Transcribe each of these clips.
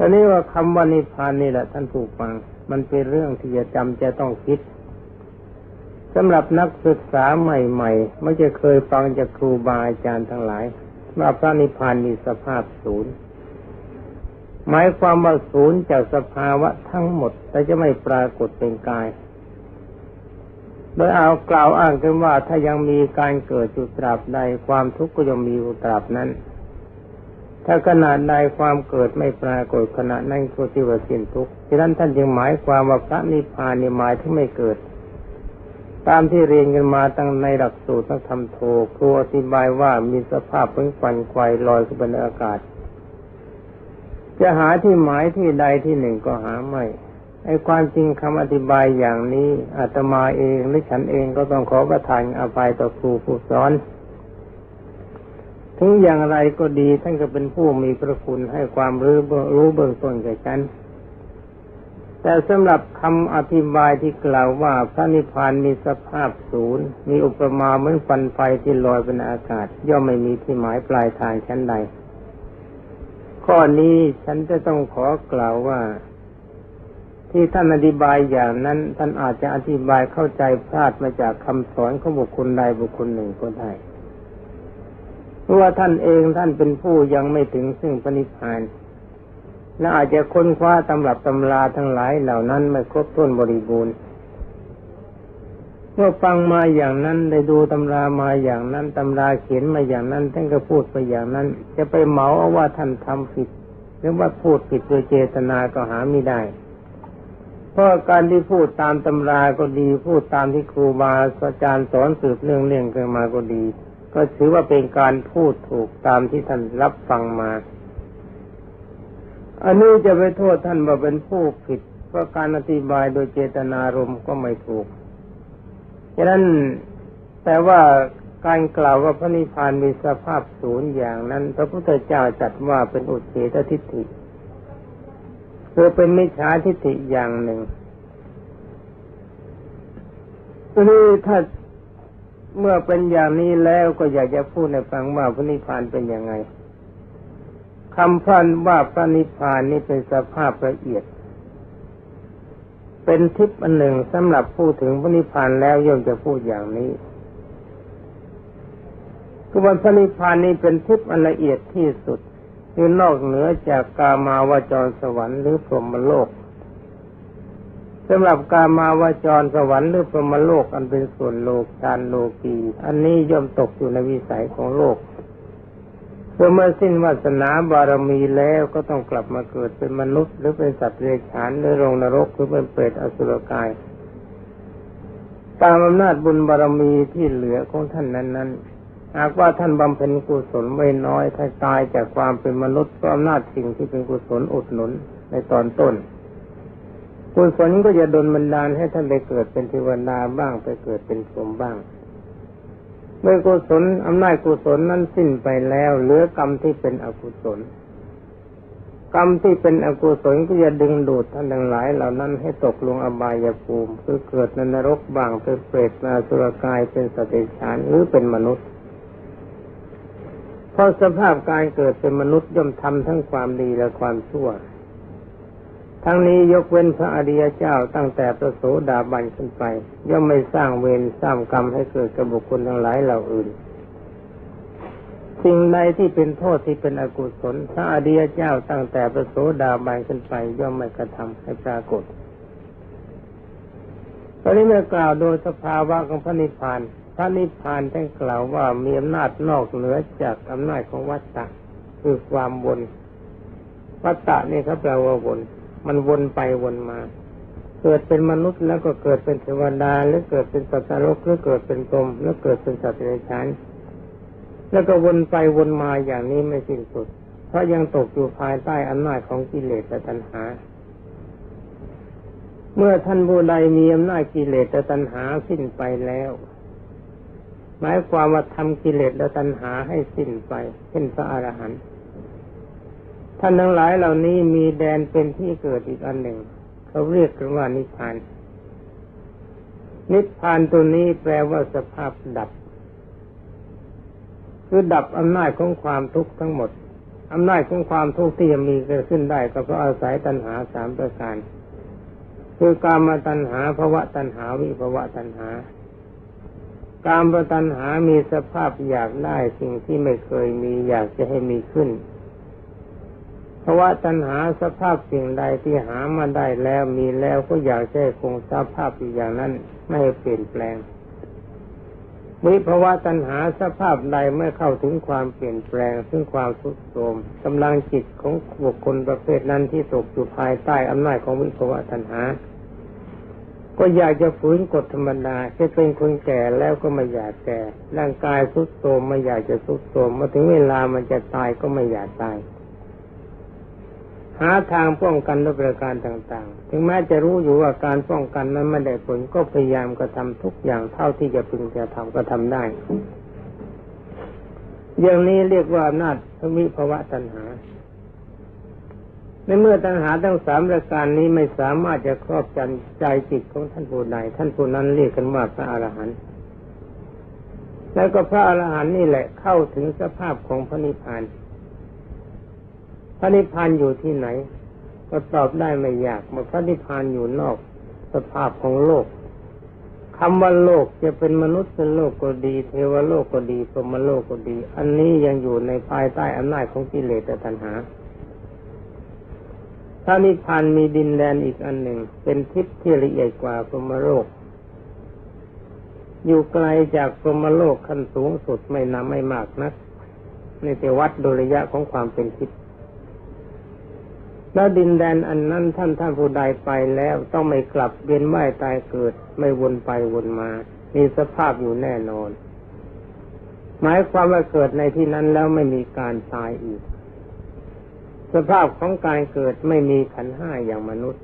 ตอนนี้ว่าคำว่านิพพานนี่แหละท่านผู้ฟัง มันเป็นเรื่องที่จะจำจะต้องคิดสำหรับนักศึกษาใหม่ๆไม่จะเคยฟังจากครูบาอาจารย์ทั้งหลายว่าพระนิพพานมีสภาพศูนย์หมายความว่าศูนย์จากสภาวะทั้งหมด แต่จะไม่ปรากฏเป็นกาย โดยเอากล่าวอ้างกันว่าถ้ายังมีการเกิดจุตราบใดความทุกข์ก็ยังมีอยู่ตราบนั้น ถ้าขนาดใดความเกิดไม่ปรากฏขณะนั้นก็ที่ว่าสิ้นทุกข์ฉะนั้นท่านจึงหมายความว่าพระนิพพานนี่หมายถึงไม่เกิด ตามที่เรียนกันมาตั้งในหลักสูตรนักธรรมโทครูอธิบายว่ามีสภาพเป็นควันไฟลอยขึ้นบนอากาศ จะหาที่หมายที่ใดที่หนึ่งก็หาไม่ไอ้ความจริงคำอธิบายอย่างนี้อาตมาเองหรือฉันเองก็ต้องขอประทานอภัยต่อครูผู้สอน ถึงอย่างไรก็ดีท่านก็เป็นผู้มีพระคุณให้ความรู้รู้เบื้องต้นแก่ฉัน แต่สำหรับคำอธิบายที่กล่าวว่าพระนิพพานมีสภาพศูนย์ มีอุปมาเหมือนฟันไฟที่ลอยบนอากาศ ย่อมไม่มีที่หมายปลายทางชั้นใด ข้อนี้ฉันจะต้องขอกล่าวว่า ที่ท่านอธิบายอย่างนั้น ท่านอาจจะอธิบายเข้าใจพลาดมาจากคำสอนของบุคคลใดบุคคลหนึ่งก็ได้ พราะว่าท่านเองท่านเป็นผู้ยังไม่ถึงซึ่งปณิพานและอาจจะค้นคว้าตำรับตำราทั้งหลายเหล่านั้นไม่ครบถ้วนบริบูรณ์เมื่อฟังมาอย่างนั้นได้ดูตำรามาอย่างนั้นตำราเขียนมาอย่างนั้นท่านก็พูดไปอย่างนั้น จะไปเหมาเอาว่าท่านทำผิด หรือว่าพูดผิดโดยเจตนาก็หาไม่ได้ เพราะการที่พูดตามตำราก็ดี พูดตามที่ครูบาอาจารย์สอนสืบเรื่องเรื่องกันมาก็ดี ก็ถือว่าเป็นการพูดถูกตามที่ท่านรับฟังมา อันนี้จะไปโทษท่านว่าเป็นผู้ผิดเพราะการอธิบายโดยเจตนารมณ์ก็ไม่ถูกฉะนั้นแต่ว่าการกล่าวว่าพระนิพพานมีสภาพศูนย์อย่างนั้น พระพุทธเจ้าจัดว่าเป็นอุเฉตทิฏฐิคือเป็นมิจฉาทิฏฐิอย่างหนึ่งทีนี้ถ้า เมื่อเป็นอย่างนี้แล้วก็อยากจะพูดในฟังว่าพระนิพพานเป็นยังไงคำพันว่าพระนิพพานนี่เป็นสภาพละเอียด เป็นทิพย์อันหนึ่งสำหรับพูดถึงพระนิพพานแล้วย่อมจะพูดอย่างนี้คือว่าพระนิพพานนี้เป็นทิพย์อันละเอียดที่สุดคือนอกเหนือจากกามาวจรสวรรค์หรือพรหมโลก สำหรับการมาวาจรสวรรค์หรือพรมโลกอันเป็นส่วนโลกชานโลกีอันนี้ย่อมตกอยู่ในวิสัยของโลกเมื่อเมื่อสิ้นวาสนาบารมีแล้วก็ต้องกลับมาเกิดเป็นมนุษย์ หรือเป็นสัตว์เลี้ยงฉานหรือลงนรกหรือเป็นเปรตอสุรกาย ตามอำนาจบุญบารมีที่เหลือของท่านนั้นๆหากว่าท่านบำเพ็ญกุศลไม่น้อยถ้าตายจากความเป็นมนุษย์ก็อำนาจสิ่งที่เป็นกุศลอุดหนุนในตอนต้น กุศลก็จะดลบันดาลให้ท่านไปเกิดเป็นเทวดาบ้างไปเกิดเป็นพรหมบ้าง เมื่อกุศลอำนาจกุศลนั้นสิ้นไปแล้วเหลือกรรมที่เป็นอกุศล กรรมที่เป็นอกุศลก็จะดึงดูดท่านทั้งหลายเหล่านั้นให้ตกลงอบายภูมิคือเกิดในนรกบ้างเป็นเปรตนาสุรกายเป็นสติฉานหรือเป็นมนุษย์เพราะสภาพการเกิดเป็นมนุษย์ย่อมทำทั้งความดีและความชั่ว ทั้งนี้ยกเว้นพระอริยเจ้าตั้งแต่ประโสดาบันขึ้นไป ย่อมไม่สร้างเวรสร้างกรรมให้เกิดกับบุคคลทั้งหลายเหล่าอื่น สิ่งใดที่เป็นโทษที่เป็นอกุศลพระอริยเจ้าตั้งแต่ประโสดาบันขึ้นไป ย่อมไม่กระทำให้ปรากฏตอนนี้เมื่อกล่าวโดยสภาวะของพระนิพพานพระนิพพานท่านกล่าวว่ามีอำนาจนอกเหนือจากอำนาจของวัฏฏะคือความวนวัฏฏะนี่เขาแปลว่าวน มันวนไปวนมา เกิดเป็นมนุษย์แล้วก็เกิดเป็นเทวดาหรือเกิดเป็นสัตว์โลกหรือเกิดเป็นกรมแล้วเกิดเป็นสัตว์ในชั้นแล้วก็วนไปวนมาอย่างนี้ไม่สิ้นสุด เพราะยังตกอยู่ภายใต้อำนาจของกิเลสและตัณหา เมื่อท่านผู้ใดมีอำนาจกิเลสและตัณหาสิ้นไปแล้ว หมายความว่าทำกิเลสและตัณหาให้สิ้นไปเช่นพระอรหันต์ ท่านทั้งหลายเหล่านี้มีแดนเป็นที่เกิดอีกอันหนึ่ง เขาเรียกกันว่านิพพาน นิพพานตัวนี้แปลว่าสภาพดับ คือดับอำนาจของความทุกข์ทั้งหมดอำนาจของความทุกข์ที่จะมีเกิดขึ้นได้ก็เพราะอาศัยตัณหาสามประการ คือการมาตัณหาภวะตัณหาวิภวะตัณหาการประตัณหามีสภาพอยากได้สิ่งที่ไม่เคยมีอยากจะให้มีขึ้น ภาวะตัณหาสภาพสิ่งใดที่หามาได้แล้วมีแล้วก็อยากจะคงสภาพอยู่อย่างนั้นไม่เปลี่ยนแปลงวิภาวะตัณหาสภาพใดเมื่อเข้าถึงความเปลี่ยนแปลง ซึ่งความทุดโทรมกำลังจิตของบุคคลประเภทนั้นที่ตกอยู่ภายใต้อำนาจของวิภาวะตัณหา ก็อยากจะฝืนกฎธรรมดาจะเป็นคนแก่แล้วก็ไม่อยากแก่ ร่างกายทุดโทรมไม่อยากจะทุดโทรมมาถึงเวลามันจะตายก็ไม่อยากตาย หาทางป้องกันด้วยประการต่างๆ ถึงแม้จะรู้อยู่ว่าการป้องกันนั้นไม่ได้ผลก็พยายามกระทำทุกอย่างเท่าที่จะพึงจะทำก็ทำได้ อย่างนี้เรียกว่าอำนาจทวิภาวะตัณหา ในเมื่อตัณหาทั้งสามประการนี้ไม่สามารถจะครอบจันใจจิตของท่านผู้ใดท่านผู้นั้นเรียกกันว่าพระอรหันต์แล้วก็พระอรหันต์นี่แหละเข้าถึงสภาพของพระนิพพาน พระนิพพานอยู่ที่ไหน ก็ตอบได้ไม่ยากมื่อพระนิพพานอยู่นอกสภาพของโลกคำว่าโลกจะเป็นมนุษย์เป็นโลกก็ดี เทวโลกก็ดีพรมโลกก็ดี อันนี้ยังอยู่ในภายใต้อำนาจของกิเลสตัณหาพระนิพพานมีดินแดนอีกอันหนึ่ง เป็นทิศที่ละเอียดกว่าพรมโลก อยู่ไกลจากพรมโลกขั้นสูงสุดไม่นำไม่มากนักในแต่วัดโดยระยะของความเป็นทิศ แล้วดินแดนอันนั้นท่านท่านผู้ใดไปแล้วต้องไม่กลับเวียนว่ายตายเกิด ไม่วนไปวนมา มีสภาพอยู่แน่นอน หมายความว่าเกิดในที่นั้นแล้วไม่มีการตายอีก สภาพของการเกิดไม่มีขันห้าอย่างมนุษย์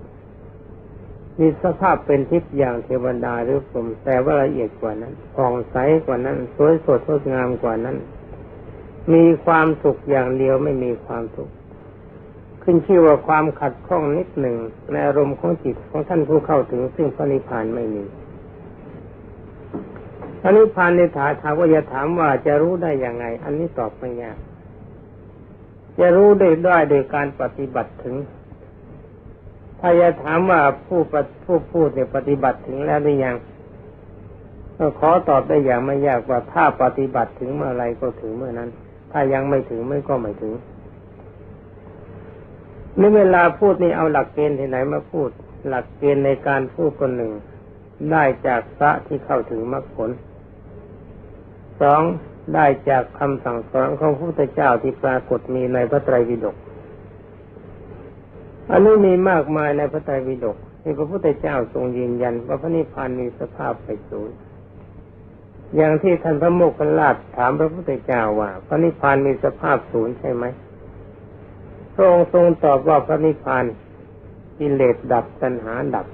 มีสภาพเป็นทิพย์อย่างเทวดาหรือพรหมแต่ว่าละเอียดกว่านั้นผ่องใสกว่านั้น สวยสดงดงามกว่านั้น มีความสุขอย่างเดียวไม่มีความทุข ขึ้นชื่อว่าความขัดข้องนิดหนึ่งในอารมณ์ของจิตของท่านผู้เข้าถึงซึ่งพระนิพพานไม่มีพระนิพพานในถาถาว่าจะถามว่าจะรู้ได้อย่างไง อันนี้ตอบไม่ยากจะรู้ได้ได้โดยการปฏิบัติถึง ถ้าจะถามว่าผู้ผู้พูดเนี่ยปฏิบัติถึงแล้วหรือยังก็ขอตอบได้อย่างไม่ยากว่าถ้าปฏิบัติถึงเมื่อไรก็ถึงเมื่อนั้น ถ้ายังไม่ถึงไม่ก็ไม่ถึง นี่เวลาพูดนี่เอาหลักเกณฑ์ที่ไหนมาพูด หลักเกณฑ์ในการพูดคนหนึ่ง ได้จากพระที่เข้าถึงมรรคผลสองได้จากคำสั่งสอนของพระพุทธเจ้าที่ปรากฏมีในพระไตรปิฎกอันนี้มีมากมายในพระไตรปิฎกที่พระพุทธเจ้าทรงยืนยัน ว่าพระนิพพานมีสภาพไปสูญอย่างที่ท่านพระโมกขลาชถามพระพุทธเจ้าว่า พระนิพพานมีสภาพศูนย์ใช่ไหม พระองค์ทรงตอบว่าพระนิพพานกิเลสดับตัณหาดับ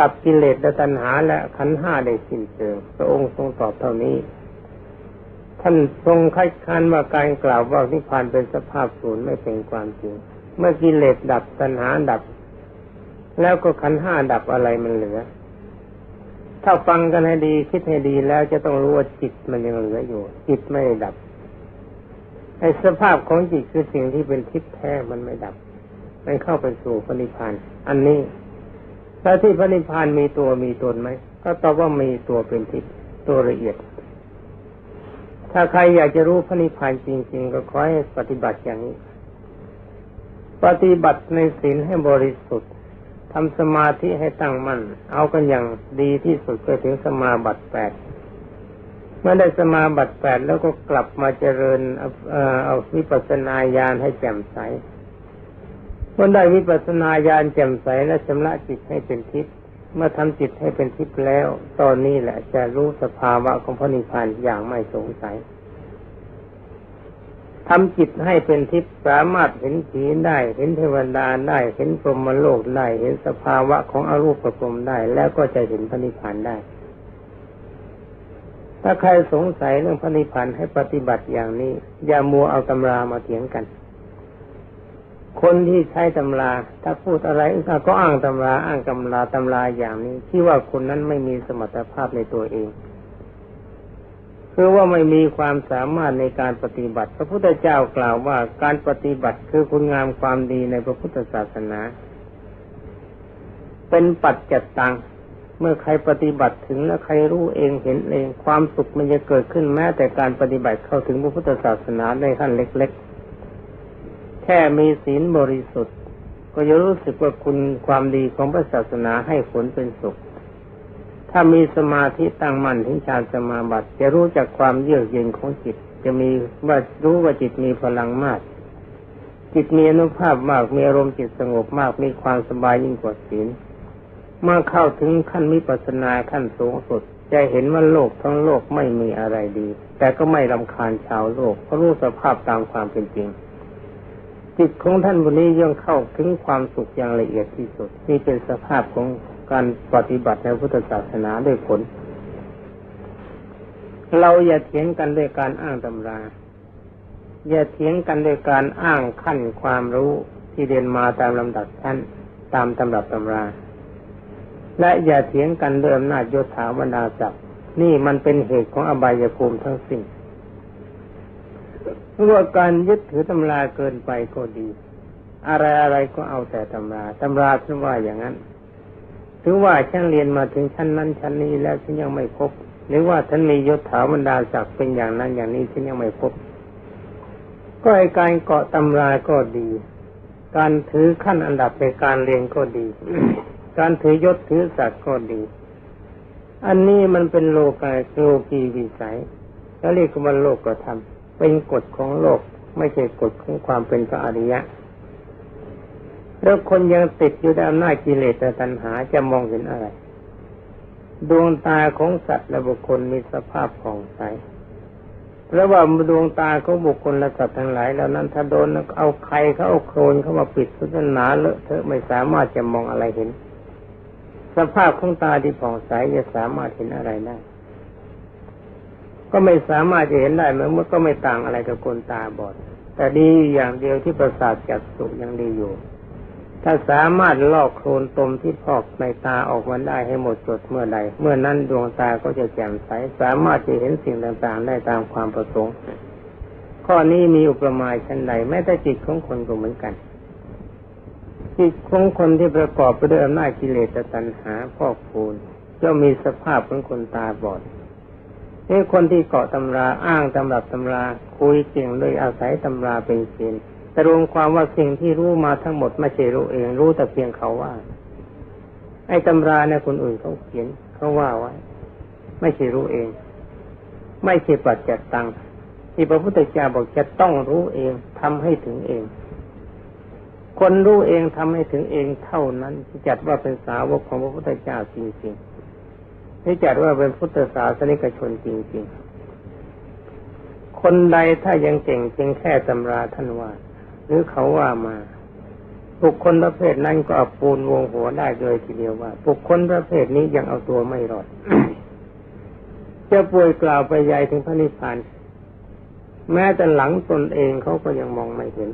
ดับกิเลสและตัณหาและขันห้าได้สิ้นเชิงพระองค์ทรงตอบเท่านี้ ท่านทรงคัดค้านว่าการกล่าวว่านิพพานเป็นสภาพศูนย์ไม่เป็นความจริง เมื่อกิเลสดับตัณหาดับ แล้วก็ขันห้าดับอะไรมันเหลือ ถ้าฟังกันให้ดีคิดให้ดีแล้วจะต้องรู้ว่าจิตมันยังเหลืออยู่ จิตไม่ดับ ไอ้สภาพของจิตคือสิ่งที่เป็นทิพย์แท้มันไม่ดับ มันเข้าไปสู่พระนิพพาน อันนี้แล้วที่พระนิพพานมีตัวมีตนไหมก็ตอบว่ามีตัวเป็นทิพย์ตัวละเอียด ถ้าใครอยากจะรู้พระนิพพานจริง ๆ ก็ขอให้ปฏิบัติอย่างนี้ ปฏิบัติในศีลให้บริสุทธิ์ทำสมาธิให้ตั้งมั่น เอากันอย่างดีที่สุดก็ถึงสมาบัติแปด เมื่อได้สมาบัติแปดแล้วก็กลับมาเจริญเอาวิปัสสนาญาณให้แจ่มใสเมื่อได้วิปัสสนาญาณแจ่มใสและชำระจิตให้เป็นทิพย์เมื่อทำจิตให้เป็นทิพย์แล้ว ตอนนี้แหละจะรู้สภาวะของพระนิพพานอย่างไม่สงสัยทำจิตให้เป็นทิพย์สามารถเห็นผีได้ เห็นเทวดาได้ เห็นพรหมโลกได้ เห็นสภาวะของอรูปประพรมได้ แล้วก็จะเห็นพระนิพพานได้ ถ้าใครสงสัยเรื่องพระนิพพานให้ปฏิบัติอย่างนี้ อย่ามัวเอาตำรามาเถียงกัน คนที่ใช้ตำรา ถ้าพูดอะไรก็อ้างตำราอ้างตำราตำราอย่างนี้ที่ว่าคนนั้นไม่มีสมรรถภาพในตัวเองคือว่าไม่มีความสามารถในการปฏิบัติ พระพุทธเจ้ากล่าวว่าการปฏิบัติคือคุณงามความดีในพระพุทธศาสนา เป็นปัจจัตตัง เมื่อใครปฏิบัติถึงแล้วใครรู้เองเห็นเองความสุขมันจะเกิดขึ้นแม้แต่การปฏิบัติเข้าถึงพระพุทธศาสนาในขั้นเล็ก ๆ แค่มีศีลบริสุทธิ์ ก็จะรู้สึกว่าคุณความดีของพระศาสนาให้ผลเป็นสุข ถ้ามีสมาธิตั้งมั่นถึงฌานสมาบัติ จะรู้จักความเยือกเย็นของจิต จะมีว่ารู้ว่าจิตมีพลังมาก จิตมีอนุภาพมากมีอารมณ์จิตสงบมากมีความสบายยิ่งกว่าศีล เมื่อเข้าถึงขั้นมิปัสนาขั้นสูงสุด จะเห็นว่าโลกทั้งโลกไม่มีอะไรดี แต่ก็ไม่รำคาญชาวโลกเพราะรู้สภาพตามความเป็นจริง จิตของท่านวันนี้ยังเข้าถึงความสุขอย่างละเอียดที่สุด นี่เป็นสภาพของการปฏิบัติในพุทธศาสนาด้วยผล เราอย่าเถียงกันด้วยการอ้างตำรา อย่าเถียงกันด้วยการอ้างขั้นความรู้ที่เรียนมาตามลำดับชั้นตามตำรับตำรา และอย่าเถียงกันด้วยอำนาจยศถาบรรดาศักดิ์นี่มันเป็นเหตุของอบายภูมิทั้งสิ้นเพราะว่าการยึดถือตำราเกินไปก็ดี อะไรอะไรก็เอาแต่ตำราตำราท่านว่าอย่างนั้นถึงว่าฉันเรียนมาถึงชั้นนั้นชั้นนี้แล้วฉันยังไม่พบ หรือว่าท่านมียศถาบรรดาศักดิ์เป็นอย่างนั้นอย่างนี้ฉันยังไม่พบ ก็ไอการเกาะตำราก็ดี การถือขั้นอันดับในการเรียนก็ดี การถือยศถือศักดิ์ก็ดี อันนี้มันเป็นโลกาโลกีวิสัยแล้วเรียกว่าโลกกระทำเป็นกฎของโลก ไม่ใช่กฎของความเป็นพระอริยะ แล้วคนยังติดอยู่ในอำนาจกิเลสตัณหาจะมองเห็นอะไร ดวงตาของสัตว์และบุคคลมีสภาพผ่องใสระว่าดวงตาของบุคคลและสัตว์ทั้งหลาย แล้วนั้นถ้าโดนเอาใครเขาเอาโคลนเข้ามาปิดสุดหนาเลอะเทอะไม่สามารถจะมองอะไรเห็น สภาพของตาที่ผ่องใสจะสามารถเห็นอะไรได้ ก็ไม่สามารถจะเห็นได้เมื่อก็ไม่ต่างอะไรกับคนตาบอด แต่ดีอย่างเดียวที่ประสาทจักสุยังดีอยู่ ถ้าสามารถลอกโคลนตมที่พอกในตาออกมาได้ให้หมดจดเมื่อใดเมื่อนั้นดวงตาก็จะแจ่มใส สามารถจะเห็นสิ่งต่างๆ ได้ตามความประสงค์ ข้อนี้มีอุปมาชั้นใดแม้แต่จิตของคนก็เหมือนกัน จิตของคนที่ประกอบไปด้วยอำนาจกิเลสตัณหาพอกพูนก็มีสภาพของคนตาบอดนี่คนที่เกาะตำราอ้างตำรับตำราคุยเก่งโดยอาศัยตำราเป็นเกณฑ์แต่รวมความว่าสิ่งที่รู้มาทั้งหมดไม่ใช่รู้เองรู้แต่เพียงเขาว่า ไอ้ตำราเนี่ยคนอื่นเขาเขียนเขาว่าไว้ ไม่ใช่รู้เอง ไม่ใช่ปัจจัดตังที่พระพุทธเจ้าบอกจะต้องรู้เองทำให้ถึงเอง คนรู้เองทำให้ถึงเองเท่านั้นที่จัดว่าเป็นสาวกของพระพุทธเจ้าจริงๆที่จัดว่าเป็นพุทธศาสนิกชนจริง ๆ คนใดถ้ายังเก่งเพียงแค่ตำราท่านว่าหรือเขาว่ามาบุคคลประเภทนั้นก็อปูนวงหัวได้เลยทีเดียวว่าบุคคลประเภทนี้ยังเอาตัวไม่รอดจะป่วยกล่าวไปใหญ่ถึงพระนิพพานแม้แต่หลังตนเองเขาก็ยังมองไม่เห็น